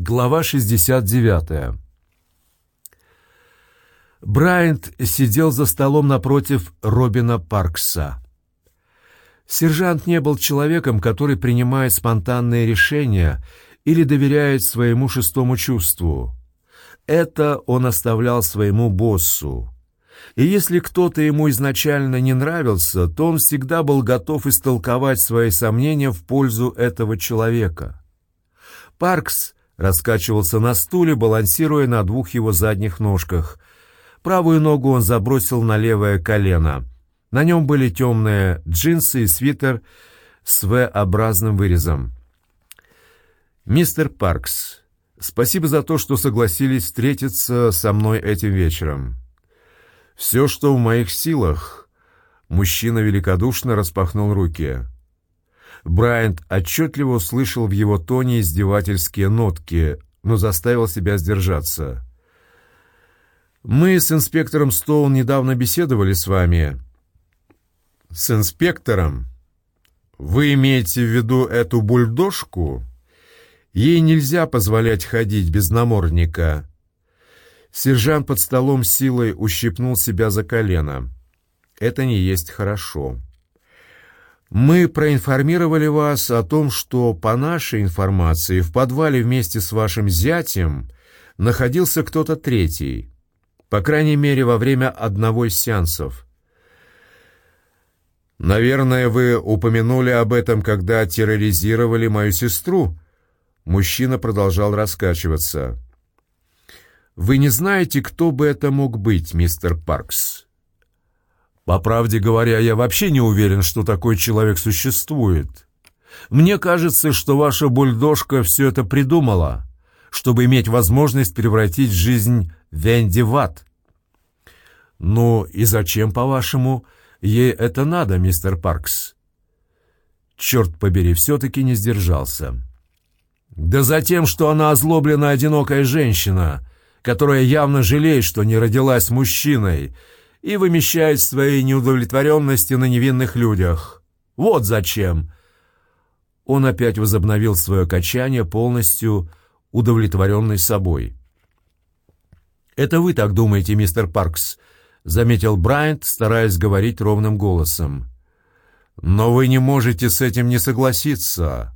Глава 69. Брайант сидел за столом напротив Робина Паркса. Сержант не был человеком, который принимает спонтанные решения или доверяет своему шестому чувству. Это он оставлял своему боссу. И если кто-то ему изначально не нравился, то он всегда был готов истолковать свои сомнения в пользу этого человека. Паркс раскачивался на стуле, балансируя на двух его задних ножках. Правую ногу он забросил на левое колено. На нем были темные джинсы и свитер с V-образным вырезом. «Мистер Паркс, спасибо за то, что согласились встретиться со мной этим вечером. Все, что в моих силах...» Мужчина великодушно распахнул руки. Брайант отчетливо услышал в его тоне издевательские нотки, но заставил себя сдержаться. «Мы с инспектором Стоун недавно беседовали с вами». «С инспектором? Вы имеете в виду эту бульдожку? Ей нельзя позволять ходить без намордника». Сержант под столом силой ущипнул себя за колено. «Это не есть хорошо». Мы проинформировали вас о том, что по нашей информации в подвале вместе с вашим зятем находился кто-то третий, по крайней мере, во время одного из сеансов. Наверное, вы упомянули об этом, когда терроризировали мою сестру. Мужчина продолжал раскачиваться. Вы не знаете, кто бы это мог быть, мистер Паркс? По правде говоря, я вообще не уверен, что такой человек существует. Мне кажется, что ваша бульдожка все это придумала, чтобы иметь возможность превратить жизнь Венди в ад. Ну и зачем, по-вашему, ей это надо, мистер Паркс? Черт побери, все-таки не сдержался. Да за тем, что она озлобленная одинокая женщина, которая явно жалеет, что не родилась мужчиной, и вымещает свои неудовлетворенности на невинных людях. Вот зачем. Он опять возобновил свое качание, полностью удовлетворенный собой. «Это вы так думаете, мистер Паркс», — заметил Брайант, стараясь говорить ровным голосом. «Но вы не можете с этим не согласиться.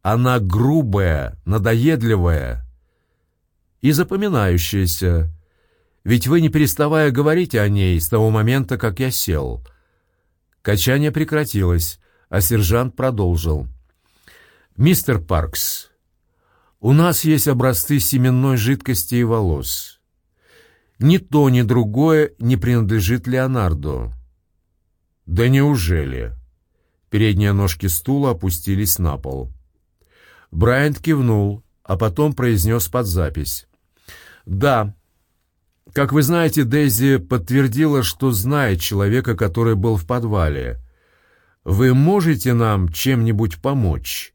Она грубая, надоедливая и запоминающаяся. Ведь вы, не переставая, говорите о ней с того момента, как я сел». Качание прекратилось, а сержант продолжил. «Мистер Паркс, у нас есть образцы семенной жидкости и волос. Ни то, ни другое не принадлежит Леонардо». «Да неужели?» Передние ножки стула опустились на пол. Брайант кивнул, а потом произнес под запись. «Да, как вы знаете, Дейзи подтвердила, что знает человека, который был в подвале. Вы можете нам чем-нибудь помочь?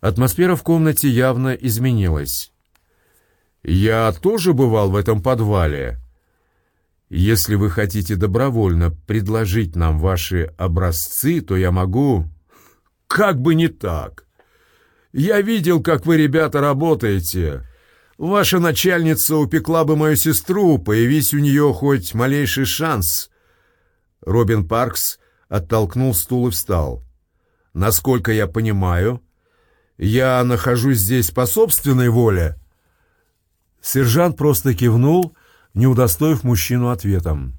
Атмосфера в комнате явно изменилась. Я тоже бывал в этом подвале. Если вы хотите добровольно предложить нам ваши образцы, то я могу... Как бы не так. Я видел, как вы, ребята, работаете. Ваша начальница упекла бы мою сестру, появись у нее хоть малейший шанс». Робин Паркс оттолкнул стул и встал. «Насколько я понимаю, я нахожусь здесь по собственной воле». Сержант просто кивнул, не удостоив мужчину ответом.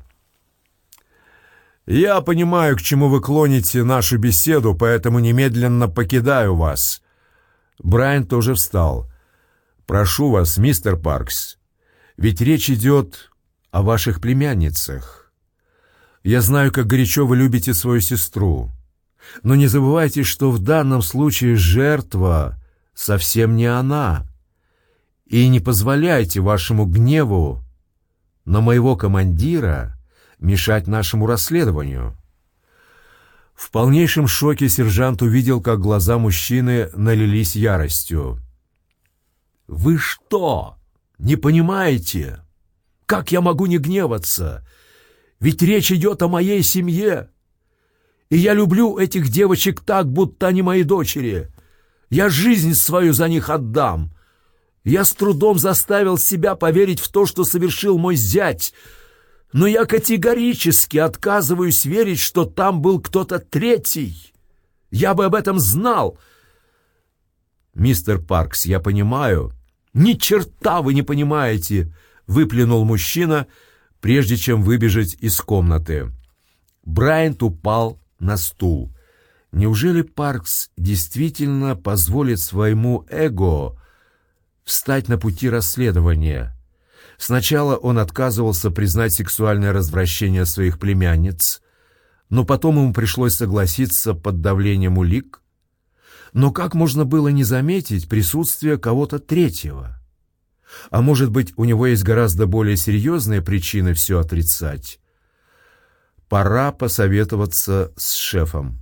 «Я понимаю, к чему вы клоните нашу беседу, поэтому немедленно покидаю вас». Брайан тоже встал. «Прошу вас, мистер Паркс, ведь речь идет о ваших племянницах. Я знаю, как горячо вы любите свою сестру, но не забывайте, что в данном случае жертва совсем не она, и не позволяйте вашему гневу на моего командира мешать нашему расследованию». В полнейшем шоке сержант увидел, как глаза мужчины налились яростью. «Вы что, не понимаете? Как я могу не гневаться? Ведь речь идет о моей семье. И я люблю этих девочек так, будто они мои дочери. Я жизнь свою за них отдам. Я с трудом заставил себя поверить в то, что совершил мой зять, но я категорически отказываюсь верить, что там был кто-то третий. Я бы об этом знал. Мистер Паркс, я понимаю. Ни черта вы не понимаете, выплюнул мужчина, прежде чем выбежать из комнаты. Брайант упал на стул. Неужели Паркс действительно позволит своему эго встать на пути расследования? Сначала он отказывался признать сексуальное развращение своих племянниц, но потом ему пришлось согласиться под давлением улик. Но как можно было не заметить присутствие кого-то третьего? А может быть, у него есть гораздо более серьезные причины все отрицать? Пора посоветоваться с шефом.